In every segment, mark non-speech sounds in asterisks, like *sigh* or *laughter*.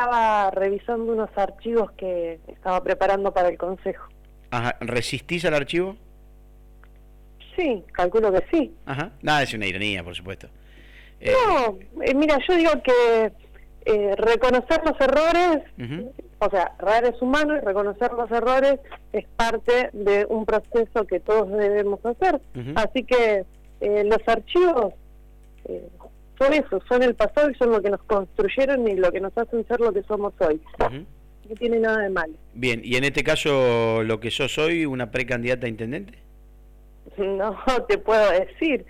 estaba revisando unos archivos que estaba preparando para el consejo. Ajá, ¿resistís al archivo? Sí, calculo que sí. Ajá, nada, es una ironía, por supuesto. Eh, no, eh, mira, yo digo que eh, reconocer los errores, o sea, errar es humano y reconocer los errores es parte de un proceso que todos debemos hacer. Así que los archivos son eso, son el pasado y son lo que nos construyeron y lo que nos hacen ser lo que somos hoy. No tiene nada de malo. Bien, ¿y en este caso lo que yo soy, una precandidata a intendente? No te puedo decir.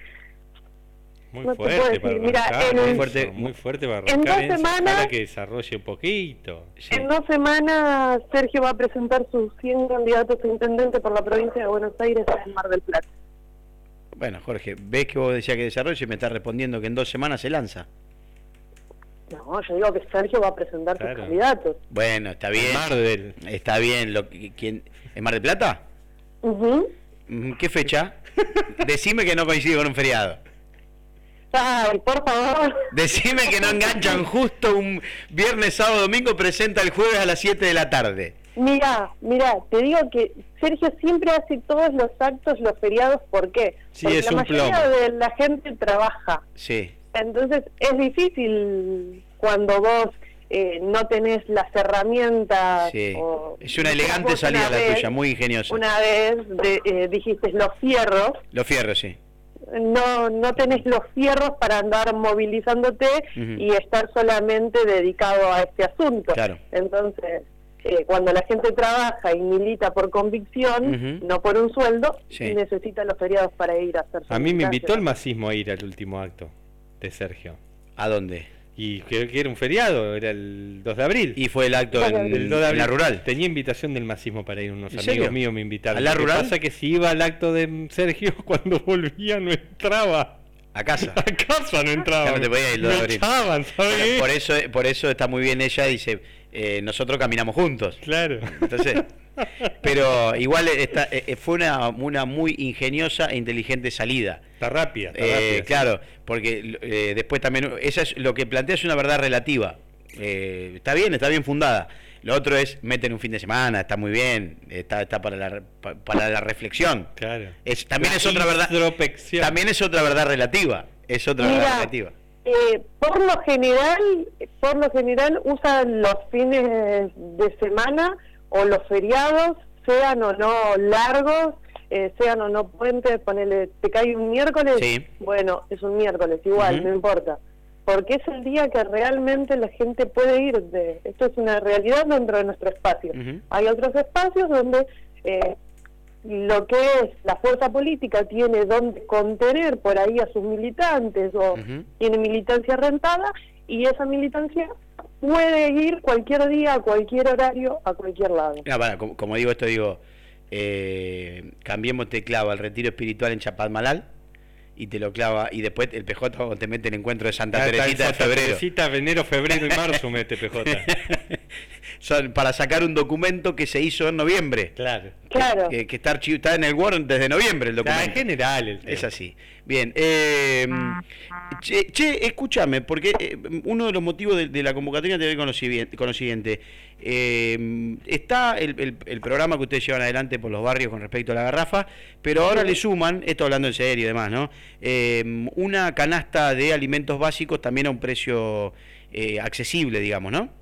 Muy fuerte para Mira, muy fuerte, muy fuerte para En dos semanas, que desarrolle un poquito. En dos semanas Sergio va a presentar sus 100 candidatos a intendente por la provincia de Buenos Aires en Mar del Plata. Bueno, Jorge, ves que vos decías que desarrolle y me estás respondiendo que en dos semanas se lanza. No, yo digo que Sergio va a presentar sus candidatos. Bueno, está bien. Mar del... Está bien. Lo, ¿quién, ¿En Mar del Plata? ¿Qué fecha? *laughs* Decime que no coincide con un feriado. Ay, por favor. Decime que no enganchan *laughs* justo un viernes, sábado, domingo, presenta el jueves a las 7 de la tarde. Mira, mira, te digo que Sergio siempre hace todos los actos, los feriados, ¿por qué? Sí, Porque es la mayoría de la gente trabaja. Sí. Entonces es difícil cuando vos eh, no tenés las herramientas. Sí. es una elegante salida la tuya, muy ingeniosa. Una vez eh, dijiste los fierros. Los fierros, sí no, no tenés los fierros para andar movilizándote y estar solamente dedicado a este asunto. Entonces, eh, cuando la gente trabaja y milita por convicción, no por un sueldo, necesita los feriados para ir a hacer A mí me invitó el masismo a ir al último acto de Sergio. ¿A dónde? Y creo que era un feriado, era el 2 de abril. Y fue el acto en, la rural. Tenía invitación del masismo para ir, unos amigos míos me invitaron. ¿A la rural? Lo que pasa que si iba al acto de Sergio, *laughs* cuando volvía no entraba. A casa. *laughs* A casa no entraba. No te podía ir por, eso, por eso está muy bien ella, dice, eh, nosotros caminamos juntos. Claro. Entonces, pero igual está, eh, eh, fue una, una muy ingeniosa e inteligente salida. Está rápida. Eh, claro, porque después también, esa es lo que plantea es una verdad relativa. está bien, está bien fundada. Lo otro es meten un fin de semana, está muy bien, está, está para la para la reflexión. Claro. Es, también es otra verdad. También es otra verdad relativa. Es otra verdad relativa. Por lo general, por lo general usan los fines de semana o los feriados, sean o no largos, eh, sean o no puentes, ponele, te cae un miércoles, bueno, es un miércoles, igual, no importa. Porque es el día que realmente la gente puede ir. De, esto es una realidad dentro de nuestro espacio. Hay otros espacios donde eh, lo que es la fuerza política tiene donde contener por ahí a sus militantes o tiene militancia rentada y esa militancia puede ir cualquier día, a cualquier horario, a cualquier lado. como, digo esto, digo, eh, cambiemos te clava el retiro espiritual en Chapadmalal y te lo clava y después el PJ te mete el encuentro de Santa Teresita de febrero. Teresita, enero, febrero y marzo mete PJ. *laughs* Son para sacar un documento que se hizo en noviembre. Claro. Claro. Que, está, está en el Word desde noviembre el documento. en general. es así. Bien. Eh, che, escúchame, porque eh, uno de los motivos de, la convocatoria tiene que ver con lo siguiente. Eh, está el, programa que ustedes llevan adelante por los barrios con respecto a la garrafa, pero ahora le suman, esto hablando en serio y demás, ¿no? una canasta de alimentos básicos también a un precio accesible, digamos, ¿no?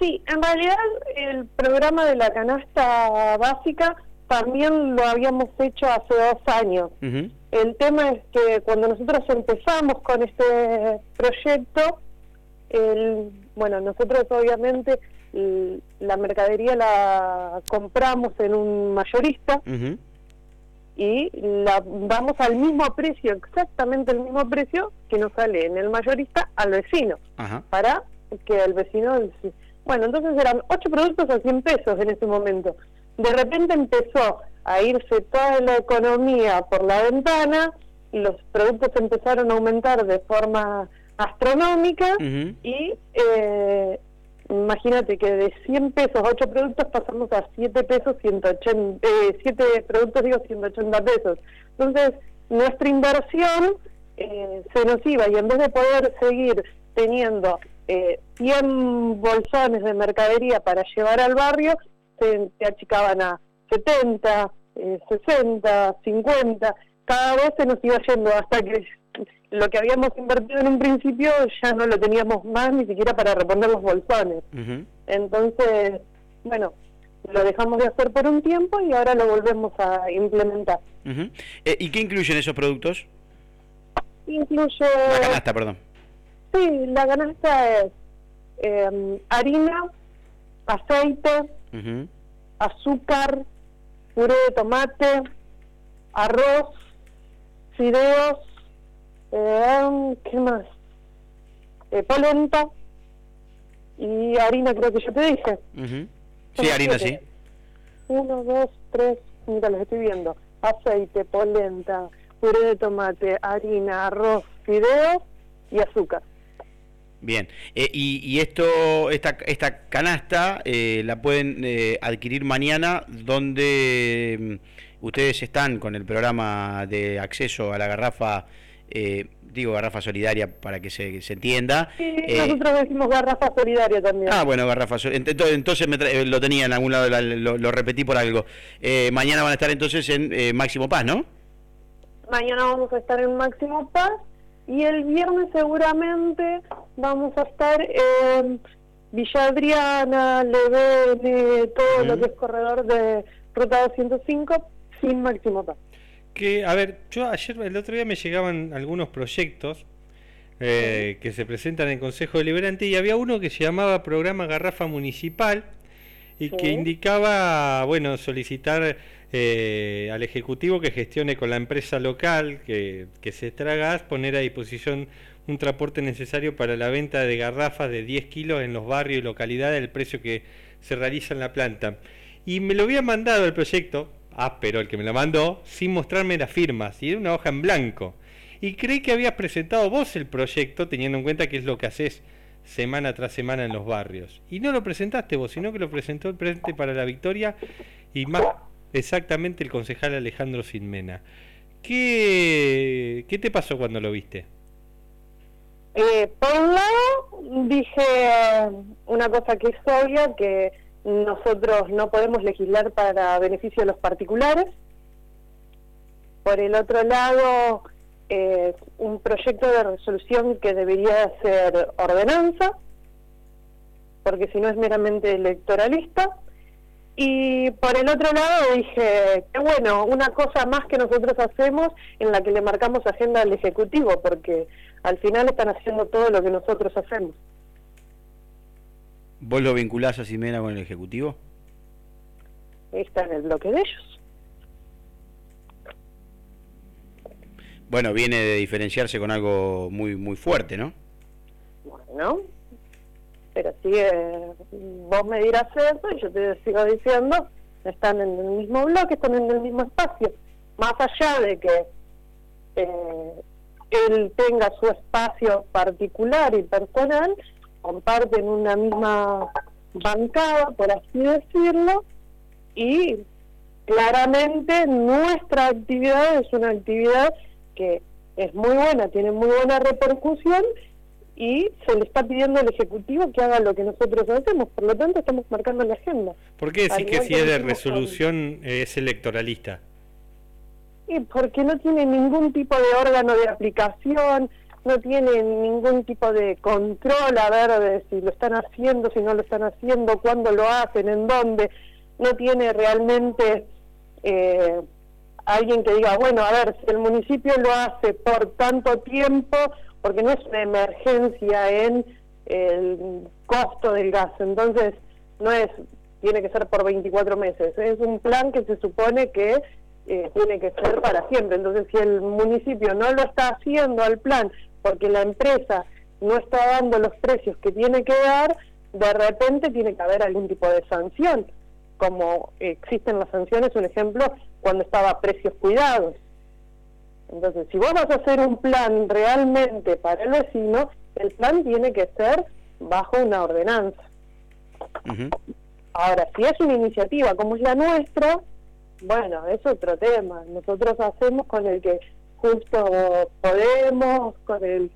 Sí, en realidad el programa de la canasta básica también lo habíamos hecho hace dos años. El tema es que cuando nosotros empezamos con este proyecto, el, bueno, nosotros obviamente la mercadería la compramos en un mayorista y la damos al mismo precio, exactamente el mismo precio que nos sale en el mayorista al vecino, para que el vecino bueno, entonces eran ocho productos a 100 pesos en ese momento. De repente empezó a irse toda la economía por la ventana y los productos empezaron a aumentar de forma astronómica y eh, imagínate que de 100 pesos, 8 productos pasamos a 7 pesos, 180, eh, 7 productos digo 180 pesos. Entonces, nuestra inversión eh, se nos iba y en vez de poder seguir teniendo eh, 100 bolsones de mercadería para llevar al barrio, se, achicaban a 70, 60, 50, cada vez se nos iba yendo hasta que lo que habíamos invertido en un principio ya no lo teníamos más ni siquiera para reponer los bolsones. Entonces, bueno, lo dejamos de hacer por un tiempo y ahora lo volvemos a implementar. Eh, ¿Y qué incluyen esos productos? Incluye... La canasta, perdón. Sí, la canasta es em, harina, aceite, azúcar, puré de tomate, arroz, fideos, eh, ¿qué más? Eh, polenta y harina, creo que yo te dije. Sí, harina, sí. Uno, dos, tres, mira, los estoy viendo. Aceite, polenta, puré de tomate, harina, arroz, fideos y azúcar. Bien, eh, y, y, esto, esta, esta canasta eh, la pueden eh, adquirir mañana donde mm, ustedes están con el programa de acceso a la garrafa eh, digo garrafa solidaria para que se, se entienda. Sí, eh, nosotros decimos garrafa solidaria también. Ah, bueno, garrafa solidaria. Entonces, eh, lo tenía en algún lado, lo, repetí por algo. mañana van a estar entonces en Máximo Paz, ¿no? Mañana vamos a estar en Máximo Paz y el viernes seguramente vamos a estar en Villa Adriana, Levene, todo lo que es corredor de Ruta 205 sin Máximo Paz que, a ver, yo ayer, el otro día me llegaban algunos proyectos eh, que se presentan en el Consejo Deliberante y había uno que se llamaba Programa Garrafa Municipal y que indicaba, bueno, solicitar eh, al Ejecutivo que gestione con la empresa local que, que se tragas, poner a disposición un transporte necesario para la venta de garrafas de 10 kilos en los barrios y localidades, el precio que se realiza en la planta. Y me lo había mandado el proyecto, Ah, pero el que me lo mandó sin mostrarme las firmas y era una hoja en blanco. Y creí que habías presentado vos el proyecto teniendo en cuenta que es lo que haces semana tras semana en los barrios. Y no lo presentaste vos, sino que lo presentó el Presidente para la Victoria y más exactamente el concejal Alejandro Sinmena. ¿Qué, qué te pasó cuando lo viste? Eh, por un lado, dije una cosa que es obvia, que nosotros no podemos legislar para beneficio de los particulares. Por el otro lado, eh, un proyecto de resolución que debería ser ordenanza, porque si no es meramente electoralista. Y por el otro lado dije, qué bueno, una cosa más que nosotros hacemos en la que le marcamos agenda al Ejecutivo, porque al final están haciendo todo lo que nosotros hacemos. ¿Vos lo vinculás a Simena con el Ejecutivo? Está en el bloque de ellos. Bueno, viene de diferenciarse con algo muy muy fuerte, ¿no? Bueno, pero sigue, vos me dirás eso y yo te sigo diciendo, están en el mismo bloque, están en el mismo espacio. Más allá de que eh, él tenga su espacio particular y personal, comparten una misma bancada, por así decirlo, y claramente nuestra actividad es una actividad que es muy buena, tiene muy buena repercusión y se le está pidiendo al Ejecutivo que haga lo que nosotros hacemos, por lo tanto estamos marcando la agenda. ¿Por qué decís que si es de resolución es electoralista? Y porque no tiene ningún tipo de órgano de aplicación, no tiene ningún tipo de control a ver de si lo están haciendo, si no lo están haciendo, cuándo lo hacen, en dónde, no tiene realmente eh, alguien que diga, bueno, a ver, si el municipio lo hace por tanto tiempo, porque no es una emergencia en el costo del gas, entonces no es, tiene que ser por 24 meses, es un plan que se supone que eh, tiene que ser para siempre. Entonces, si el municipio no lo está haciendo al plan porque la empresa no está dando los precios que tiene que dar, de repente tiene que haber algún tipo de sanción, como existen las sanciones, un ejemplo, cuando estaba precios cuidados. Entonces, si vos vas a hacer un plan realmente para el vecino, el plan tiene que ser bajo una ordenanza. Ahora, si es una iniciativa como es la nuestra, bueno, es otro tema. Nosotros hacemos con el que justo Podemos, con el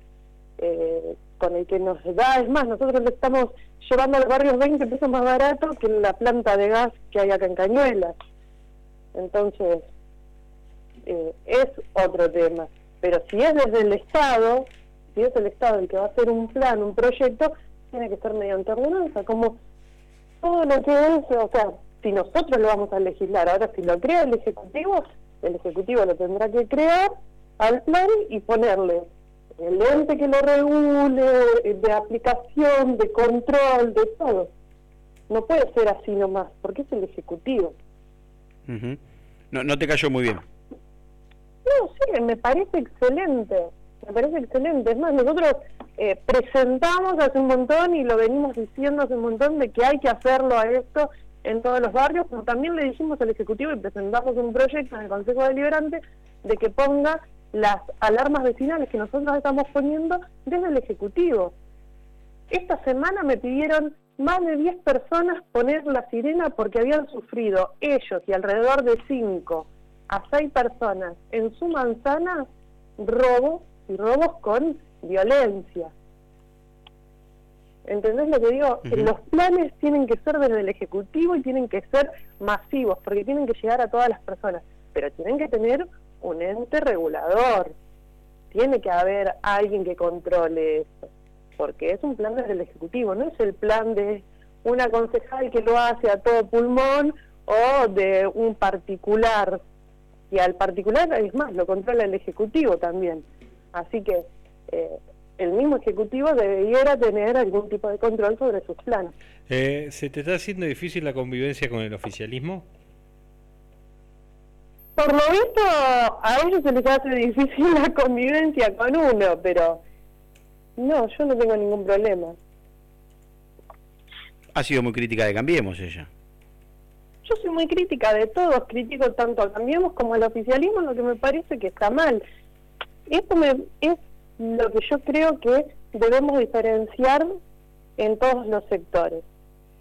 eh, con el que nos da, es más, nosotros le estamos llevando al barrio 20 pesos más barato que la planta de gas que hay acá en Cañuelas. Entonces, eh, es otro tema. Pero si es desde el Estado, si es el Estado el que va a hacer un plan, un proyecto, tiene que ser mediante ordenanza, como todo lo que es, o sea, si nosotros lo vamos a legislar, ahora si lo crea el Ejecutivo, el Ejecutivo lo tendrá que crear al plan y ponerle el ente que lo regule, de aplicación, de control, de todo. No puede ser así nomás, porque es el Ejecutivo. no, no te cayó muy bien. No, sí, me parece excelente. Me parece excelente. Es más, nosotros eh, presentamos hace un montón y lo venimos diciendo hace un montón de que hay que hacerlo a esto en todos los barrios, pero también le dijimos al Ejecutivo y presentamos un proyecto en el Consejo Deliberante de que ponga las alarmas vecinales que nosotros estamos poniendo desde el Ejecutivo. Esta semana me pidieron más de 10 personas poner la sirena porque habían sufrido ellos y alrededor de 5 a 6 personas en su manzana robos y robos con violencia. ¿Entendés lo que digo? Los planes tienen que ser desde el Ejecutivo y tienen que ser masivos, porque tienen que llegar a todas las personas, pero tienen que tener un ente regulador. Tiene que haber alguien que controle eso, porque es un plan desde el Ejecutivo, no es el plan de una concejal que lo hace a todo pulmón o de un particular. Y al particular, es más, lo controla el Ejecutivo también. Así que eh, el mismo Ejecutivo debiera tener algún tipo de control sobre sus planes. Eh, ¿Se te está haciendo difícil la convivencia con el oficialismo? Por lo visto, a ellos se les hace difícil la convivencia con uno, pero no, yo no tengo ningún problema. Ha sido muy crítica de Cambiemos ella. Yo soy muy crítica de todos, critico tanto a Cambiemos como al oficialismo, lo que me parece que está mal. Esto me, es lo que yo creo que debemos diferenciar en todos los sectores.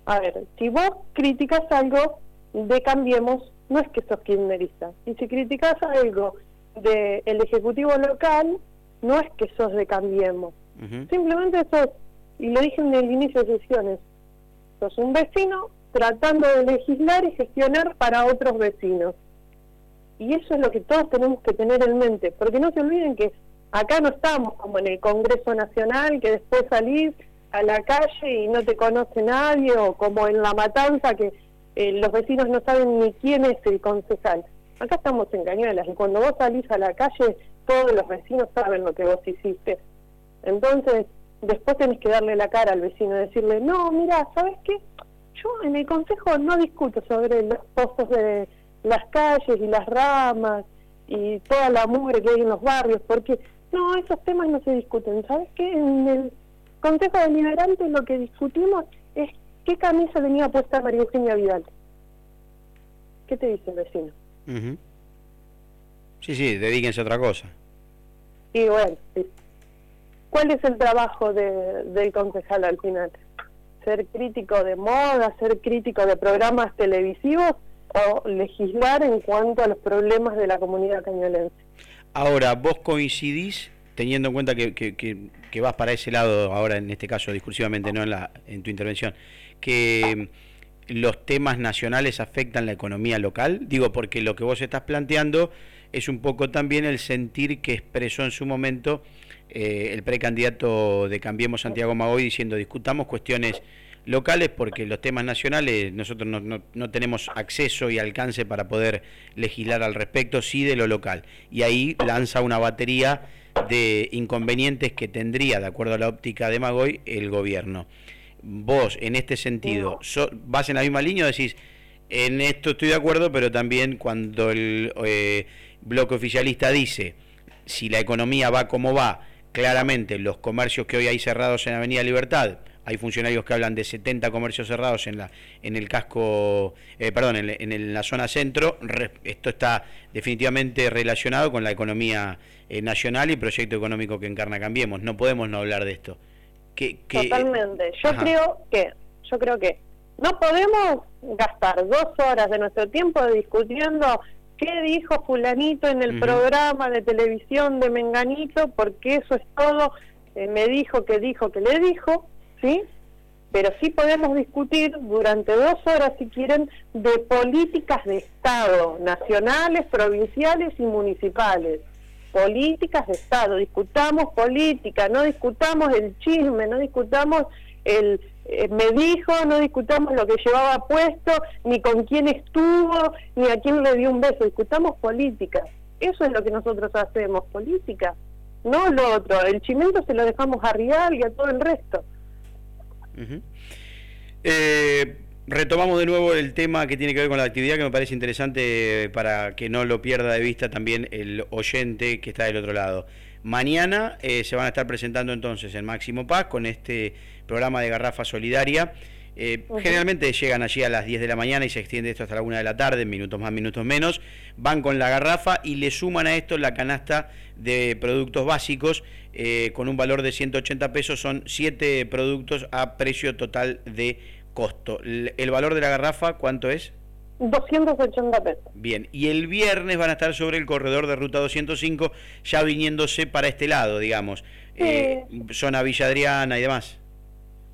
A ver, si vos criticas algo de Cambiemos, no es que sos kirchnerista. Y si criticas algo del Ejecutivo local, no es que sos de Cambiemos. Simplemente sos, y lo dije en el inicio de sesiones, sos un vecino tratando de legislar y gestionar para otros vecinos. Y eso es lo que todos tenemos que tener en mente, porque no se olviden que acá no estamos como en el Congreso Nacional, que después salís a la calle y no te conoce nadie, o como en La Matanza, que eh, los vecinos no saben ni quién es el concejal. Acá estamos en Cañuelas y cuando vos salís a la calle, todos los vecinos saben lo que vos hiciste. Entonces, después tenés que darle la cara al vecino y decirle, no, mira, ¿sabes qué? Yo en el consejo no discuto sobre los pozos de las calles y las ramas y toda la mugre que hay en los barrios, porque no, esos temas no se discuten. ¿Sabes qué? En el Consejo Deliberante lo que discutimos es ¿Qué camisa tenía puesta María Eugenia Vidal? ¿Qué te dice el vecino? Sí, sí, dedíquense a otra cosa. Y bueno, ¿cuál es el trabajo de, del concejal al final? ¿Ser crítico de moda, ser crítico de programas televisivos o legislar en cuanto a los problemas de la comunidad cañolense? Ahora, ¿vos coincidís, teniendo en cuenta que, que, que, vas para ese lado ahora, en este caso discursivamente, no en, la, en tu intervención, que los temas nacionales afectan la economía local? Digo, porque lo que vos estás planteando es un poco también el sentir que expresó en su momento eh, el precandidato de Cambiemos Santiago Magoy diciendo discutamos cuestiones locales porque los temas nacionales nosotros no, no, no, tenemos acceso y alcance para poder legislar al respecto, sí de lo local. Y ahí lanza una batería de inconvenientes que tendría, de acuerdo a la óptica de Magoy, el gobierno vos en este sentido vas en la misma línea o decís, en esto estoy de acuerdo, pero también cuando el eh, bloque oficialista dice, si la economía va como va, claramente los comercios que hoy hay cerrados en Avenida Libertad, hay funcionarios que hablan de 70 comercios cerrados en la en el casco, eh, perdón, en, la zona centro. esto está definitivamente relacionado con la economía eh, nacional y proyecto económico que encarna Cambiemos. No podemos no hablar de esto. Totalmente. Yo creo que, yo creo que no podemos gastar dos horas de nuestro tiempo discutiendo qué dijo fulanito en el programa de televisión de Menganito, porque eso es todo eh, me dijo, que dijo, que le dijo, ¿sí? Pero sí podemos discutir durante dos horas, si quieren, de políticas de Estado, nacionales, provinciales y municipales. Políticas de Estado, discutamos política, no discutamos el chisme, no discutamos el eh, me dijo, no discutamos lo que llevaba puesto, ni con quién estuvo, ni a quién le dio un beso, discutamos política. Eso es lo que nosotros hacemos, política, no lo otro. El chimento se lo dejamos a Rial y a todo el resto. Eh, retomamos de nuevo el tema que tiene que ver con la actividad, que me parece interesante para que no lo pierda de vista también el oyente que está del otro lado. Mañana eh, se van a estar presentando entonces en Máximo Paz con este programa de Garrafa Solidaria. Eh, generalmente llegan allí a las 10 de la mañana y se extiende esto hasta la 1 de la tarde, minutos más, minutos menos. Van con la garrafa y le suman a esto la canasta de productos básicos eh, con un valor de 180 pesos. Son 7 productos a precio total de costo. ¿El valor de la garrafa cuánto es? 280 pesos. Bien, y el viernes van a estar sobre el corredor de ruta 205, ya viniéndose para este lado, digamos, eh, zona Villa Adriana y demás.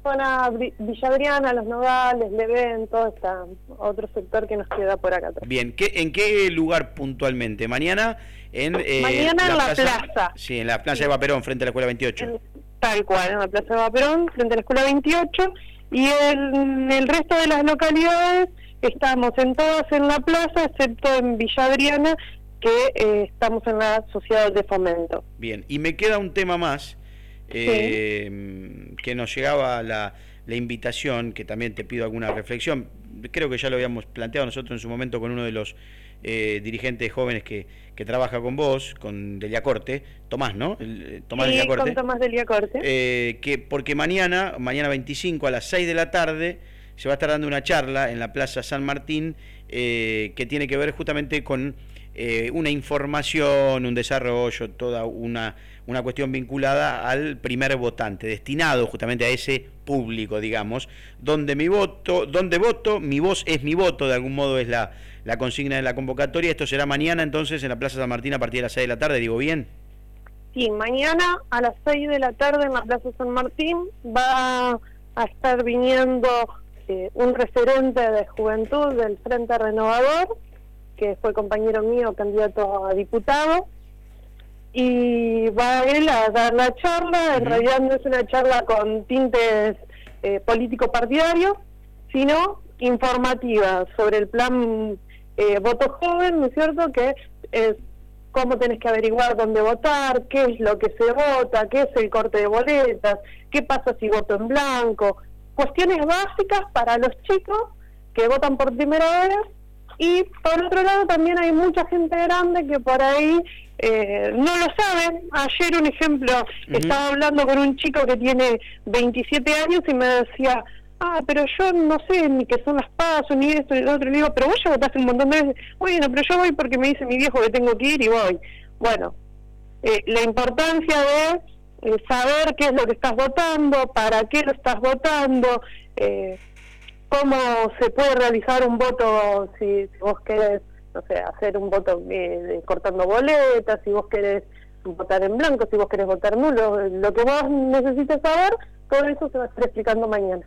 Zona Villa Adriana, Los Nogales, Leven, todo está otro sector que nos queda por acá. Bien, ¿Qué, ¿en qué lugar puntualmente? Mañana en, eh, Mañana en la plaza, Sí, en la plaza de Vaperón, frente a la Escuela 28. tal cual, en la plaza de Vaperón, frente a la Escuela 28, y en el resto de las localidades estamos en todas en la plaza, excepto en Villa Adriana, que eh, estamos en la sociedad de fomento. Bien, y me queda un tema más, eh, que nos llegaba la, la invitación, que también te pido alguna reflexión, creo que ya lo habíamos planteado nosotros en su momento con uno de los eh, dirigentes jóvenes que, que trabaja con vos, con Deliacorte, Tomás, ¿no? Tomás sí, con Tomás Deliacorte. Eh, que porque mañana, mañana 25 a las 6 de la tarde, se va a estar dando una charla en la Plaza San Martín eh, que tiene que ver justamente con eh, una información, un desarrollo, toda una, una cuestión vinculada al primer votante, destinado justamente a ese público, digamos, donde mi voto, donde voto, mi voz es mi voto, de algún modo es la, la consigna de la convocatoria. Esto será mañana entonces en la Plaza San Martín a partir de las 6 de la tarde, digo bien. Sí, mañana a las 6 de la tarde en la Plaza San Martín va a estar viniendo eh, un referente de juventud del Frente Renovador, que fue compañero mío, candidato a diputado, y va él a dar la charla, en realidad no es una charla con tintes eh, político-partidarios, sino informativa sobre el plan eh, voto joven, ¿no es cierto?, que es cómo tenés que averiguar dónde votar, qué es lo que se vota, qué es el corte de boletas, qué pasa si voto en blanco, cuestiones básicas para los chicos que votan por primera vez. Y por otro lado también hay mucha gente grande que por ahí eh, no lo sabe. Ayer un ejemplo, estaba hablando con un chico que tiene 27 años y me decía, ah, pero yo no sé ni qué son las pasos, ni esto ni lo otro. le digo, pero vos ya votaste un montón de veces. Bueno, pero yo voy porque me dice mi viejo que tengo que ir y voy. Bueno, eh, la importancia de eh, saber qué es lo que estás votando, para qué lo estás votando, eh, cómo se puede realizar un voto si, vos querés, no sé, hacer un voto eh, cortando boletas, si vos querés votar en blanco, si vos querés votar nulo, lo que vos necesites saber, todo eso se va a estar explicando mañana.